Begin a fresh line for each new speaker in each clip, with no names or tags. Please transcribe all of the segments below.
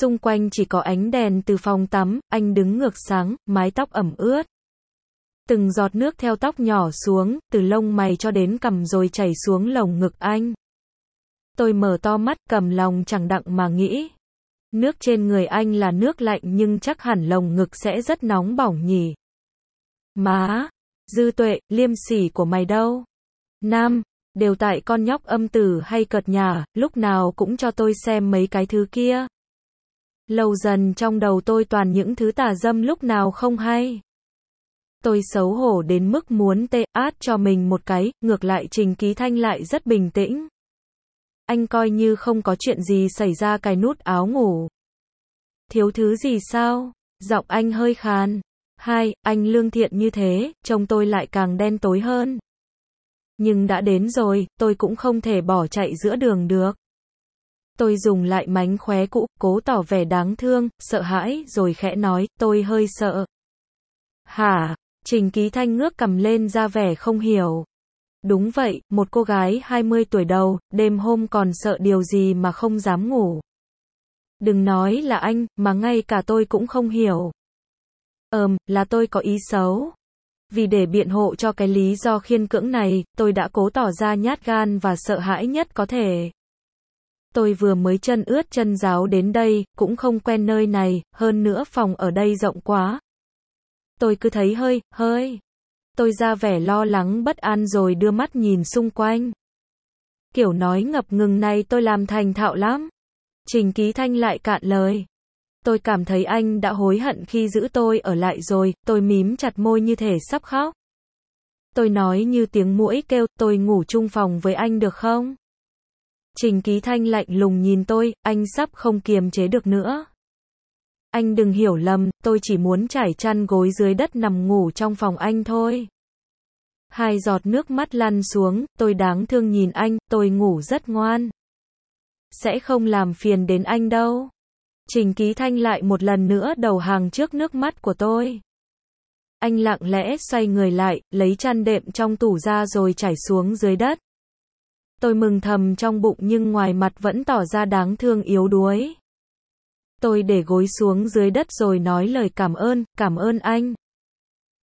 Xung quanh chỉ có ánh đèn từ phòng tắm, anh đứng ngược sáng, mái tóc ẩm ướt. Từng giọt nước theo tóc nhỏ xuống, từ lông mày cho đến cằm rồi chảy xuống lồng ngực anh. Tôi mở to mắt, cầm lòng chẳng đặng mà nghĩ. Nước trên người anh là nước lạnh nhưng chắc hẳn lồng ngực sẽ rất nóng bỏng nhỉ. Má, dư tuệ, liêm sỉ của mày đâu? Nam, đều tại con nhóc âm tử hay cợt nhà, lúc nào cũng cho tôi xem mấy cái thứ kia. Lâu dần trong đầu tôi toàn những thứ tà dâm lúc nào không hay. Tôi xấu hổ đến mức muốn tê át cho mình một cái, ngược lại Trình Ký Thanh lại rất bình tĩnh. Anh coi như không có chuyện gì xảy ra cài nút áo ngủ. Thiếu thứ gì sao? Giọng anh hơi khàn. Hai, anh lương thiện như thế, trông tôi lại càng đen tối hơn. Nhưng đã đến rồi, tôi cũng không thể bỏ chạy giữa đường được. Tôi dùng lại mánh khóe cũ, cố tỏ vẻ đáng thương, sợ hãi, rồi khẽ nói, tôi hơi sợ. Hả? Trình Ký Thanh ngước cầm lên ra vẻ không hiểu. Đúng vậy, một cô gái 20 tuổi đầu, đêm hôm còn sợ điều gì mà không dám ngủ. Đừng nói là anh, mà ngay cả tôi cũng không hiểu. Ờm, là tôi có ý xấu. Vì để biện hộ cho cái lý do khiên cưỡng này, tôi đã cố tỏ ra nhát gan và sợ hãi nhất có thể. Tôi vừa mới chân ướt chân giáo đến đây, cũng không quen nơi này, hơn nữa phòng ở đây rộng quá. Tôi cứ thấy hơi, hơi. Tôi ra vẻ lo lắng bất an rồi đưa mắt nhìn xung quanh. Kiểu nói ngập ngừng này tôi làm thành thạo lắm. Trình Ký Thanh lại cạn lời. Tôi cảm thấy anh đã hối hận khi giữ tôi ở lại rồi, tôi mím chặt môi như thể sắp khóc. Tôi nói như tiếng mũi kêu, tôi ngủ chung phòng với anh được không? Trình Ký Thanh lạnh lùng nhìn tôi, anh sắp không kiềm chế được nữa. Anh đừng hiểu lầm, tôi chỉ muốn trải chăn gối dưới đất nằm ngủ trong phòng anh thôi. Hai giọt nước mắt lăn xuống, tôi đáng thương nhìn anh, tôi ngủ rất ngoan. Sẽ không làm phiền đến anh đâu. Trình Ký Thanh lại một lần nữa đầu hàng trước nước mắt của tôi. Anh lặng lẽ xoay người lại, lấy chăn đệm trong tủ ra rồi trải xuống dưới đất. Tôi mừng thầm trong bụng nhưng ngoài mặt vẫn tỏ ra đáng thương yếu đuối. Tôi để gối xuống dưới đất rồi nói lời cảm ơn, cảm ơn anh.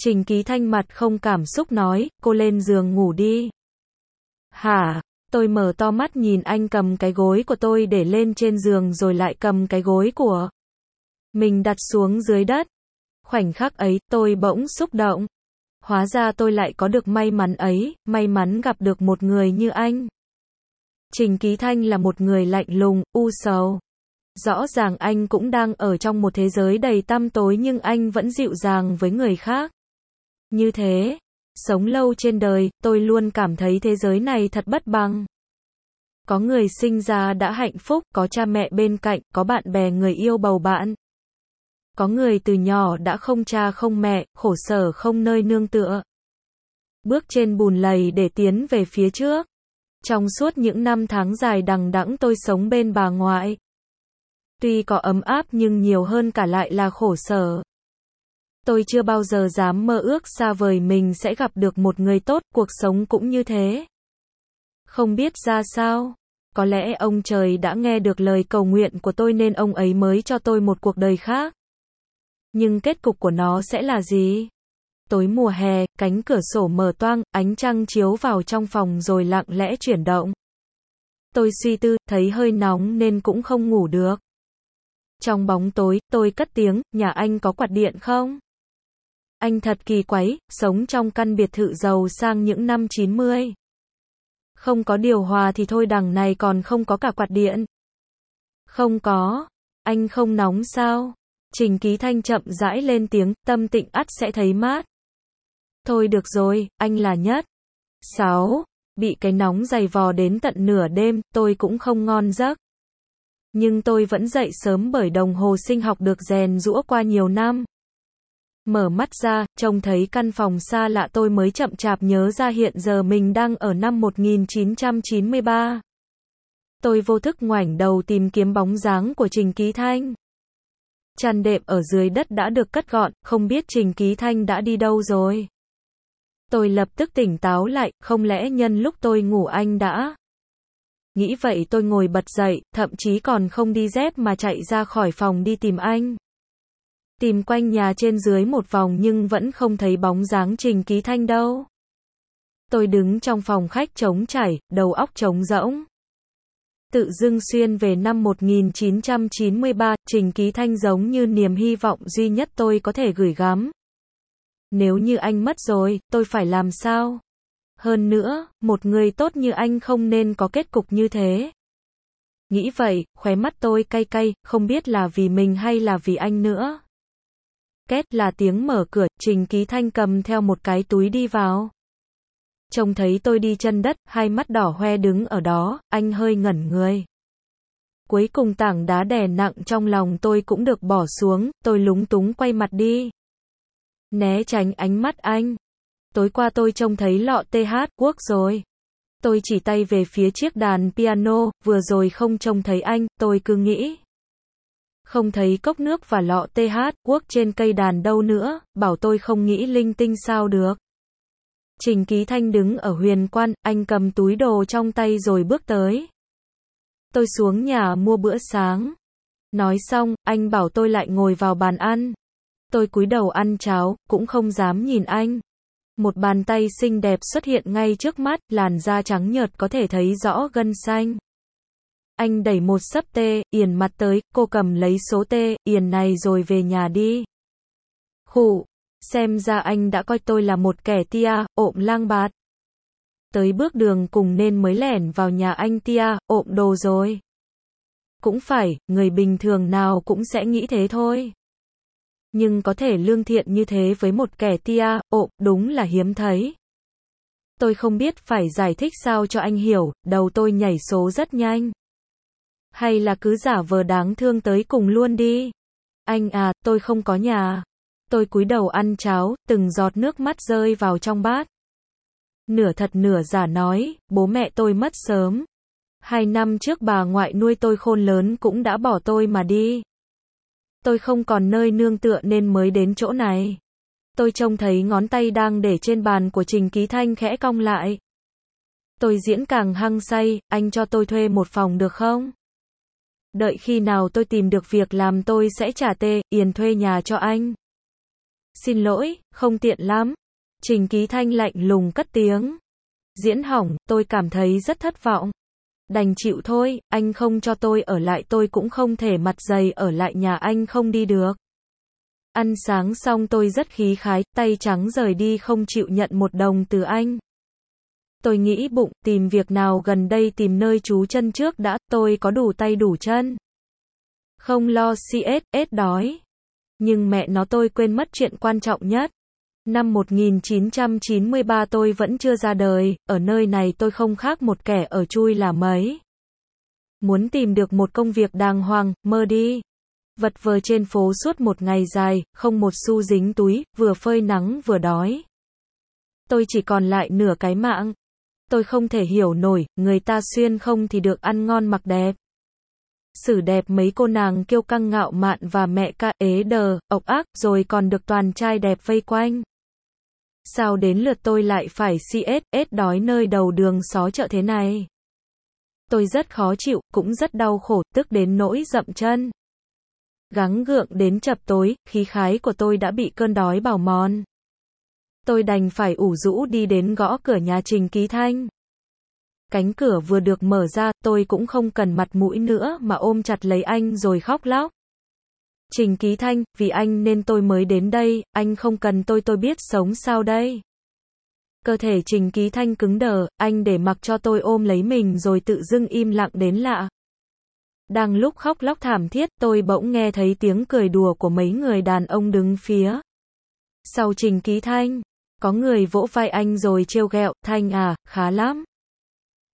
Trình Ký Thanh mặt không cảm xúc nói, cô lên giường ngủ đi. Hả? Tôi mở to mắt nhìn anh cầm cái gối của tôi để lên trên giường rồi lại cầm cái gối của mình đặt xuống dưới đất. Khoảnh khắc ấy, tôi bỗng xúc động. Hóa ra tôi lại có được may mắn ấy, may mắn gặp được một người như anh. Trình Ký Thanh là một người lạnh lùng, u sầu. Rõ ràng anh cũng đang ở trong một thế giới đầy tăm tối nhưng anh vẫn dịu dàng với người khác. Như thế, sống lâu trên đời, tôi luôn cảm thấy thế giới này thật bất bằng. Có người sinh ra đã hạnh phúc, có cha mẹ bên cạnh, có bạn bè người yêu bầu bạn. Có người từ nhỏ đã không cha không mẹ, khổ sở không nơi nương tựa. Bước trên bùn lầy để tiến về phía trước. Trong suốt những năm tháng dài đằng đẵng tôi sống bên bà ngoại. Tuy có ấm áp nhưng nhiều hơn cả lại là khổ sở. Tôi chưa bao giờ dám mơ ước xa vời mình sẽ gặp được một người tốt, cuộc sống cũng như thế. Không biết ra sao, có lẽ ông trời đã nghe được lời cầu nguyện của tôi nên ông ấy mới cho tôi một cuộc đời khác. Nhưng kết cục của nó sẽ là gì? Tối mùa hè, cánh cửa sổ mở toang, ánh trăng chiếu vào trong phòng rồi lặng lẽ chuyển động. Tôi suy tư, thấy hơi nóng nên cũng không ngủ được. Trong bóng tối, tôi cất tiếng, nhà anh có quạt điện không? Anh thật kỳ quái, sống trong căn biệt thự giàu sang những năm 90. Không có điều hòa thì thôi đằng này còn không có cả quạt điện. Không có. Anh không nóng sao? Trình Ký Thanh chậm rãi lên tiếng, tâm tịnh ắt sẽ thấy mát. Thôi được rồi, anh là nhất. 6. Bị cái nóng dày vò đến tận nửa đêm, tôi cũng không ngon giấc. Nhưng tôi vẫn dậy sớm bởi đồng hồ sinh học được rèn rũa qua nhiều năm. Mở mắt ra, trông thấy căn phòng xa lạ tôi mới chậm chạp nhớ ra hiện giờ mình đang ở năm 1993. Tôi vô thức ngoảnh đầu tìm kiếm bóng dáng của Trình Ký Thanh. Chăn đệm ở dưới đất đã được cất gọn, không biết Trình Ký Thanh đã đi đâu rồi. Tôi lập tức tỉnh táo lại, không lẽ nhân lúc tôi ngủ anh đã Nghĩ vậy tôi ngồi bật dậy, thậm chí còn không đi dép mà chạy ra khỏi phòng đi tìm anh. Tìm quanh nhà trên dưới một vòng nhưng vẫn không thấy bóng dáng Trình Ký Thanh đâu. Tôi đứng trong phòng khách trống chảy, đầu óc trống rỗng. Tự dưng xuyên về năm 1993, Trình Ký Thanh giống như niềm hy vọng duy nhất tôi có thể gửi gắm. Nếu như anh mất rồi, tôi phải làm sao? Hơn nữa, một người tốt như anh không nên có kết cục như thế. Nghĩ vậy, khóe mắt tôi cay cay, không biết là vì mình hay là vì anh nữa. Két là tiếng mở cửa, Trình Ký Thanh cầm theo một cái túi đi vào. Trông thấy tôi đi chân đất, hai mắt đỏ hoe đứng ở đó, anh hơi ngẩn người. Cuối cùng tảng đá đè nặng trong lòng tôi cũng được bỏ xuống, tôi lúng túng quay mặt đi. Né tránh ánh mắt anh. Tối qua tôi trông thấy lọ TH quốc rồi. Tôi chỉ tay về phía chiếc đàn piano, vừa rồi không trông thấy anh, tôi cứ nghĩ. Không thấy cốc nước và lọ TH quốc trên cây đàn đâu nữa, bảo tôi không nghĩ linh tinh sao được. Trình Ký Thanh đứng ở huyền quan, anh cầm túi đồ trong tay rồi bước tới. Tôi xuống nhà mua bữa sáng. Nói xong, anh bảo tôi lại ngồi vào bàn ăn. Tôi cúi đầu ăn cháo, cũng không dám nhìn anh. Một bàn tay xinh đẹp xuất hiện ngay trước mắt, làn da trắng nhợt có thể thấy rõ gân xanh. Anh đẩy một sấp tê, Yền mặt tới, cô cầm lấy số tê, Yền này rồi về nhà đi. Khụ xem ra anh đã coi tôi là một kẻ tia, ộm lang bạt. Tới bước đường cùng nên mới lẻn vào nhà anh tia, ộm đồ rồi. Cũng phải, người bình thường nào cũng sẽ nghĩ thế thôi. Nhưng có thể lương thiện như thế với một kẻ tia, ộm, đúng là hiếm thấy. Tôi không biết phải giải thích sao cho anh hiểu, đầu tôi nhảy số rất nhanh. Hay là cứ giả vờ đáng thương tới cùng luôn đi. Anh à, tôi không có nhà. Tôi cúi đầu ăn cháo, từng giọt nước mắt rơi vào trong bát. Nửa thật nửa giả nói, bố mẹ tôi mất sớm. Hai năm trước bà ngoại nuôi tôi khôn lớn cũng đã bỏ tôi mà đi. Tôi không còn nơi nương tựa nên mới đến chỗ này. Tôi trông thấy ngón tay đang để trên bàn của Trình Ký Thanh khẽ cong lại. Tôi diễn càng hăng say, anh cho tôi thuê một phòng được không? Đợi khi nào tôi tìm được việc làm tôi sẽ trả tê, Yền thuê nhà cho anh. Xin lỗi, không tiện lắm. Trình Ký Thanh lạnh lùng cất tiếng. Diễn hỏng, tôi cảm thấy rất thất vọng. Đành chịu thôi, anh không cho tôi ở lại tôi cũng không thể mặt dày ở lại nhà anh không đi được. Ăn sáng xong tôi rất khí khái, tay trắng rời đi không chịu nhận một đồng từ anh. Tôi nghĩ bụng, tìm việc nào gần đây tìm nơi trú chân trước đã, tôi có đủ tay đủ chân. Không lo CS, đói. Nhưng mẹ nó tôi quên mất chuyện quan trọng nhất. Năm 1993 tôi vẫn chưa ra đời, ở nơi này tôi không khác một kẻ ở chui là mấy. Muốn tìm được một công việc đàng hoàng, mơ đi. Vật vờ trên phố suốt một ngày dài, không một xu dính túi, vừa phơi nắng vừa đói. Tôi chỉ còn lại nửa cái mạng. Tôi không thể hiểu nổi, người ta xuyên không thì được ăn ngon mặc đẹp. Sử đẹp mấy cô nàng kiêu căng ngạo mạn và mẹ ca ế đờ, ộc ác, rồi còn được toàn trai đẹp vây quanh. Sao đến lượt tôi lại phải CS, đói nơi đầu đường xó chợ thế này? Tôi rất khó chịu, cũng rất đau khổ, tức đến nỗi dậm chân. Gắng gượng đến chập tối, khí khái của tôi đã bị cơn đói bào mòn. Tôi đành phải ủ rũ đi đến gõ cửa nhà Trình Ký Thanh. Cánh cửa vừa được mở ra, tôi cũng không cần mặt mũi nữa mà ôm chặt lấy anh rồi khóc lóc. Trình Ký Thanh, vì anh nên tôi mới đến đây, anh không cần tôi tôi biết sống sao đây. Cơ thể Trình Ký Thanh cứng đờ, anh để mặc cho tôi ôm lấy mình rồi tự dưng im lặng đến lạ. Đang lúc khóc lóc thảm thiết, tôi bỗng nghe thấy tiếng cười đùa của mấy người đàn ông đứng phía. Sau Trình Ký Thanh, có người vỗ vai anh rồi trêu ghẹo, Thanh à, khá lắm.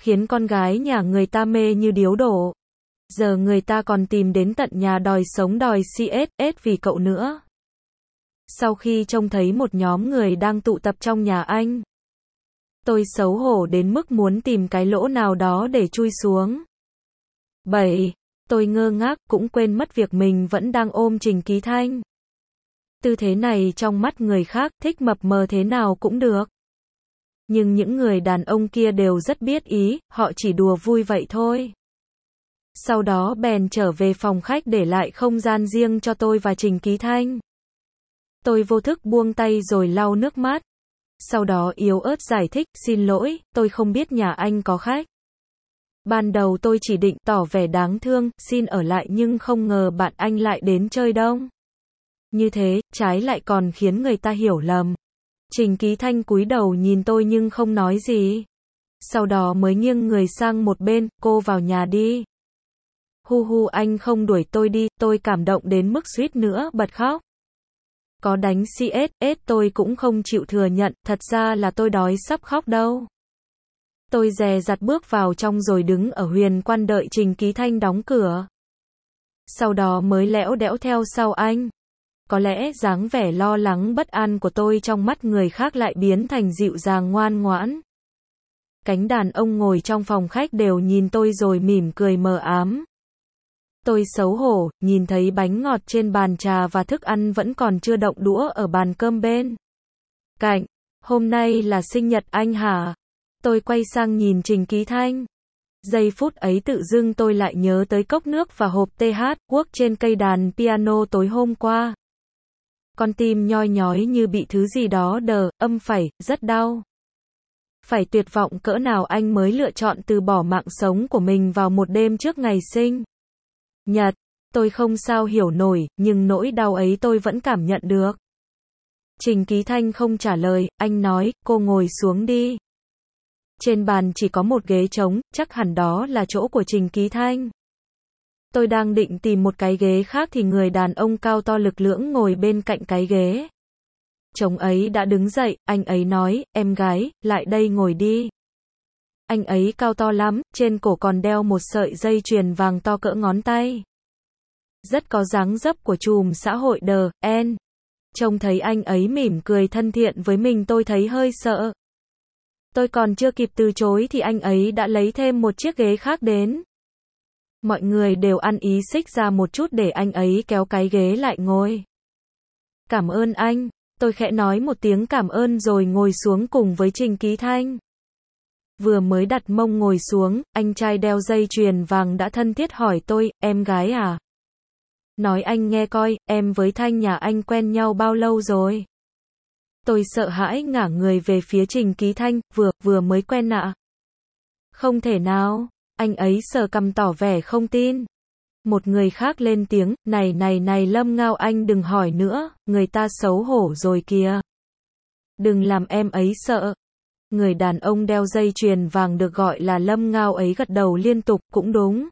Khiến con gái nhà người ta mê như điếu đổ. Giờ người ta còn tìm đến tận nhà đòi sống đòi CSS vì cậu nữa. Sau khi trông thấy một nhóm người đang tụ tập trong nhà anh, tôi xấu hổ đến mức muốn tìm cái lỗ nào đó để chui xuống. 7. Tôi ngơ ngác cũng quên mất việc mình vẫn đang ôm Trình Ký Thanh. Tư thế này trong mắt người khác thích mập mờ thế nào cũng được. Nhưng những người đàn ông kia đều rất biết ý, họ chỉ đùa vui vậy thôi. Sau đó bèn trở về phòng khách để lại không gian riêng cho tôi và Trình Ký Thanh. Tôi vô thức buông tay rồi lau nước mắt. Sau đó yếu ớt giải thích, xin lỗi, tôi không biết nhà anh có khách. Ban đầu tôi chỉ định tỏ vẻ đáng thương, xin ở lại nhưng không ngờ bạn anh lại đến chơi đông. Như thế, trái lại còn khiến người ta hiểu lầm. Trình Ký Thanh cúi đầu nhìn tôi nhưng không nói gì. Sau đó mới nghiêng người sang một bên, cô vào nhà đi. Hu hu anh không đuổi tôi đi, tôi cảm động đến mức suýt nữa bật khóc. Có đánh CSS tôi cũng không chịu thừa nhận, thật ra là tôi đói sắp khóc đâu. Tôi dè dặt bước vào trong rồi đứng ở huyền quan đợi Trình Ký Thanh đóng cửa. Sau đó mới lẽo đẽo theo sau anh. Có lẽ dáng vẻ lo lắng bất an của tôi trong mắt người khác lại biến thành dịu dàng ngoan ngoãn. Cánh đàn ông ngồi trong phòng khách đều nhìn tôi rồi mỉm cười mờ ám. Tôi xấu hổ, nhìn thấy bánh ngọt trên bàn trà và thức ăn vẫn còn chưa động đũa ở bàn cơm bên. Cạnh, hôm nay là sinh nhật anh hả? Tôi quay sang nhìn Trình Ký Thanh. Giây phút ấy tự dưng tôi lại nhớ tới cốc nước và hộp TH quốc trên cây đàn piano tối hôm qua. Con tim nhoi nhói như bị thứ gì đó đờ, âm phải, rất đau. Phải tuyệt vọng cỡ nào anh mới lựa chọn từ bỏ mạng sống của mình vào một đêm trước ngày sinh. Nhật, tôi không sao hiểu nổi, nhưng nỗi đau ấy tôi vẫn cảm nhận được. Trình Ký Thanh không trả lời, anh nói, cô ngồi xuống đi. Trên bàn chỉ có một ghế trống, chắc hẳn đó là chỗ của Trình Ký Thanh. Tôi đang định tìm một cái ghế khác thì người đàn ông cao to lực lưỡng ngồi bên cạnh cái ghế. Chồng ấy đã đứng dậy, anh ấy nói, em gái, lại đây ngồi đi. Anh ấy cao to lắm, trên cổ còn đeo một sợi dây chuyền vàng to cỡ ngón tay. Rất có dáng dấp của chùm xã hội đờ, en. Trông thấy anh ấy mỉm cười thân thiện với mình tôi thấy hơi sợ. Tôi còn chưa kịp từ chối thì anh ấy đã lấy thêm một chiếc ghế khác đến. Mọi người đều ăn ý xích ra một chút để anh ấy kéo cái ghế lại ngồi. Cảm ơn anh, tôi khẽ nói một tiếng cảm ơn rồi ngồi xuống cùng với Trình Ký Thanh. Vừa mới đặt mông ngồi xuống, anh trai đeo dây chuyền vàng đã thân thiết hỏi tôi, em gái à? Nói anh nghe coi, em với Thanh nhà anh quen nhau bao lâu rồi? Tôi sợ hãi ngả người về phía Trình Ký Thanh, vừa, vừa mới quen ạ. Không thể nào, anh ấy sờ cầm tỏ vẻ không tin. Một người khác lên tiếng, này này này Lâm Ngao anh đừng hỏi nữa, người ta xấu hổ rồi kìa. Đừng làm em ấy sợ. Người đàn ông đeo dây chuyền vàng được gọi là Lâm Ngao ấy gật đầu liên tục, cũng đúng.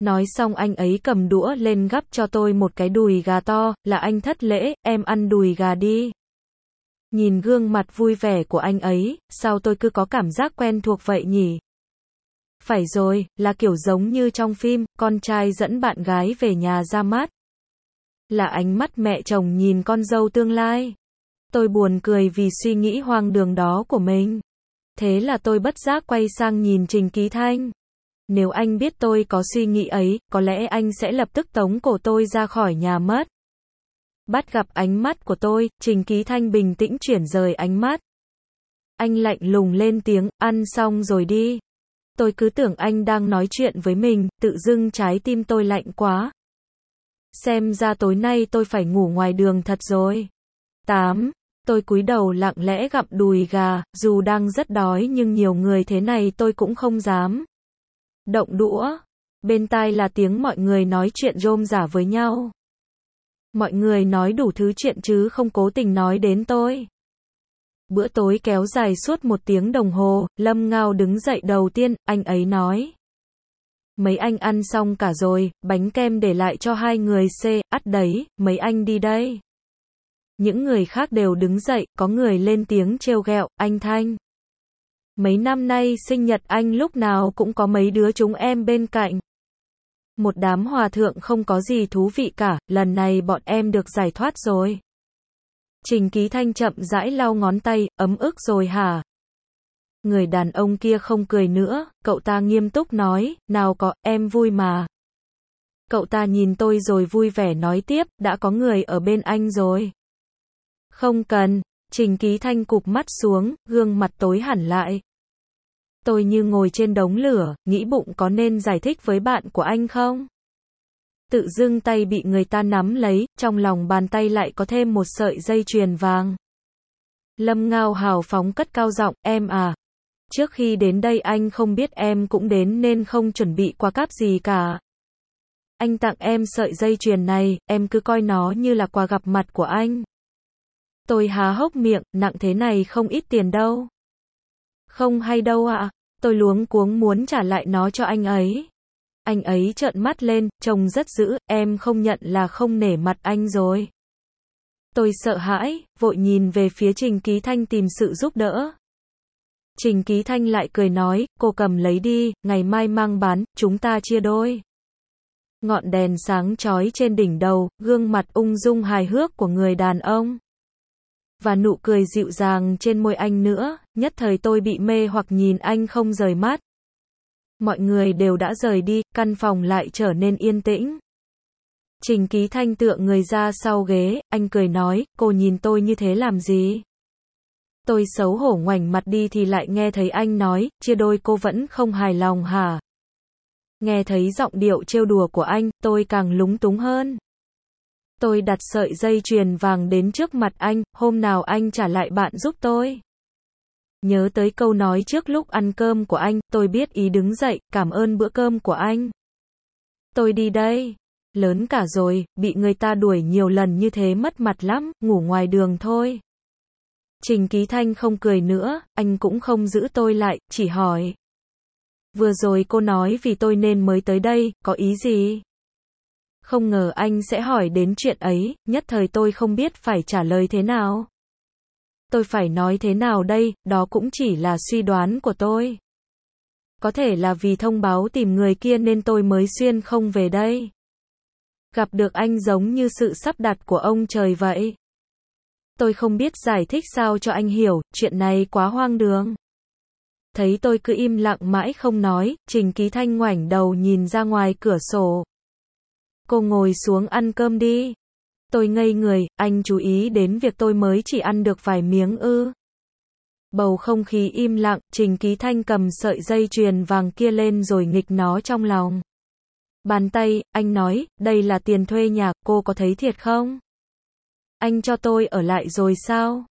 Nói xong anh ấy cầm đũa lên gắp cho tôi một cái đùi gà to, là anh thất lễ, em ăn đùi gà đi. Nhìn gương mặt vui vẻ của anh ấy, sao tôi cứ có cảm giác quen thuộc vậy nhỉ? Phải rồi, là kiểu giống như trong phim, con trai dẫn bạn gái về nhà ra mắt. Là ánh mắt mẹ chồng nhìn con dâu tương lai. Tôi buồn cười vì suy nghĩ hoang đường đó của mình. Thế là tôi bất giác quay sang nhìn Trình Ký Thanh. Nếu anh biết tôi có suy nghĩ ấy, có lẽ anh sẽ lập tức tống cổ tôi ra khỏi nhà mất. Bắt gặp ánh mắt của tôi, Trình Ký Thanh bình tĩnh chuyển rời ánh mắt. Anh lạnh lùng lên tiếng, ăn xong rồi đi. Tôi cứ tưởng anh đang nói chuyện với mình, tự dưng trái tim tôi lạnh quá. Xem ra tối nay tôi phải ngủ ngoài đường thật rồi. 8. Tôi cúi đầu lặng lẽ gặm đùi gà, dù đang rất đói nhưng nhiều người thế này tôi cũng không dám. Động đũa. Bên tai là tiếng mọi người nói chuyện rôm giả với nhau. Mọi người nói đủ thứ chuyện chứ không cố tình nói đến tôi. Bữa tối kéo dài suốt một tiếng đồng hồ, Lâm Ngao đứng dậy đầu tiên, anh ấy nói. Mấy anh ăn xong cả rồi, bánh kem để lại cho hai người C, ắt đấy, mấy anh đi đây. Những người khác đều đứng dậy, có người lên tiếng trêu ghẹo, anh Thanh. Mấy năm nay sinh nhật anh lúc nào cũng có mấy đứa chúng em bên cạnh. Một đám hòa thượng không có gì thú vị cả, lần này bọn em được giải thoát rồi. Trình Ký Thanh chậm rãi lau ngón tay, ấm ức rồi hả? Người đàn ông kia không cười nữa, cậu ta nghiêm túc nói, nào có, em vui mà. Cậu ta nhìn tôi rồi vui vẻ nói tiếp, đã có người ở bên anh rồi. Không cần, Trình Ký Thanh cụp mắt xuống, gương mặt tối hẳn lại. Tôi như ngồi trên đống lửa, nghĩ bụng có nên giải thích với bạn của anh không? Tự dưng tay bị người ta nắm lấy, trong lòng bàn tay lại có thêm một sợi dây chuyền vàng. Lâm Ngao hào phóng cất cao giọng, em à. Trước khi đến đây anh không biết em cũng đến nên không chuẩn bị quà cáp gì cả. Anh tặng em sợi dây chuyền này, em cứ coi nó như là quà gặp mặt của anh. Tôi há hốc miệng, nặng thế này không ít tiền đâu. Không hay đâu ạ, tôi luống cuống muốn trả lại nó cho anh ấy. Anh ấy trợn mắt lên, trông rất dữ, em không nhận là không nể mặt anh rồi. Tôi sợ hãi, vội nhìn về phía Trình Ký Thanh tìm sự giúp đỡ. Trình Ký Thanh lại cười nói, cô cầm lấy đi, ngày mai mang bán, chúng ta chia đôi. Ngọn đèn sáng chói trên đỉnh đầu, gương mặt ung dung hài hước của người đàn ông. Và nụ cười dịu dàng trên môi anh nữa, nhất thời tôi bị mê hoặc nhìn anh không rời mắt. Mọi người đều đã rời đi, căn phòng lại trở nên yên tĩnh. Trình ký thanh tựa người ra sau ghế, anh cười nói, cô nhìn tôi như thế làm gì? Tôi xấu hổ ngoảnh mặt đi thì lại nghe thấy anh nói, chia đôi cô vẫn không hài lòng hả? Nghe thấy giọng điệu trêu đùa của anh, tôi càng lúng túng hơn. Tôi đặt sợi dây chuyền vàng đến trước mặt anh, hôm nào anh trả lại bạn giúp tôi. Nhớ tới câu nói trước lúc ăn cơm của anh, tôi biết ý đứng dậy, cảm ơn bữa cơm của anh. Tôi đi đây. Lớn cả rồi, bị người ta đuổi nhiều lần như thế mất mặt lắm, ngủ ngoài đường thôi. Trình Ký Thanh không cười nữa, anh cũng không giữ tôi lại, chỉ hỏi. Vừa rồi cô nói vì tôi nên mới tới đây, có ý gì? Không ngờ anh sẽ hỏi đến chuyện ấy, nhất thời tôi không biết phải trả lời thế nào. Tôi phải nói thế nào đây, đó cũng chỉ là suy đoán của tôi. Có thể là vì thông báo tìm người kia nên tôi mới xuyên không về đây. Gặp được anh giống như sự sắp đặt của ông trời vậy. Tôi không biết giải thích sao cho anh hiểu, chuyện này quá hoang đường. Thấy tôi cứ im lặng mãi không nói, Trình Ký Thanh ngoảnh đầu nhìn ra ngoài cửa sổ. Cô ngồi xuống ăn cơm đi. Tôi ngây người, anh chú ý đến việc tôi mới chỉ ăn được vài miếng ư. Bầu không khí im lặng, Trình Ký Thanh cầm sợi dây chuyền vàng kia lên rồi nghịch nó trong lòng. Bàn tay, anh nói, đây là tiền thuê nhà, cô có thấy thiệt không? Anh cho tôi ở lại rồi sao?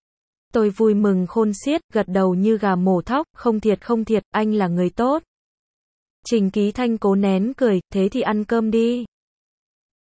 Tôi vui mừng khôn xiết, gật đầu như gà mổ thóc, không thiệt không thiệt, anh là người tốt. Trình Ký Thanh cố nén cười, thế thì ăn cơm đi.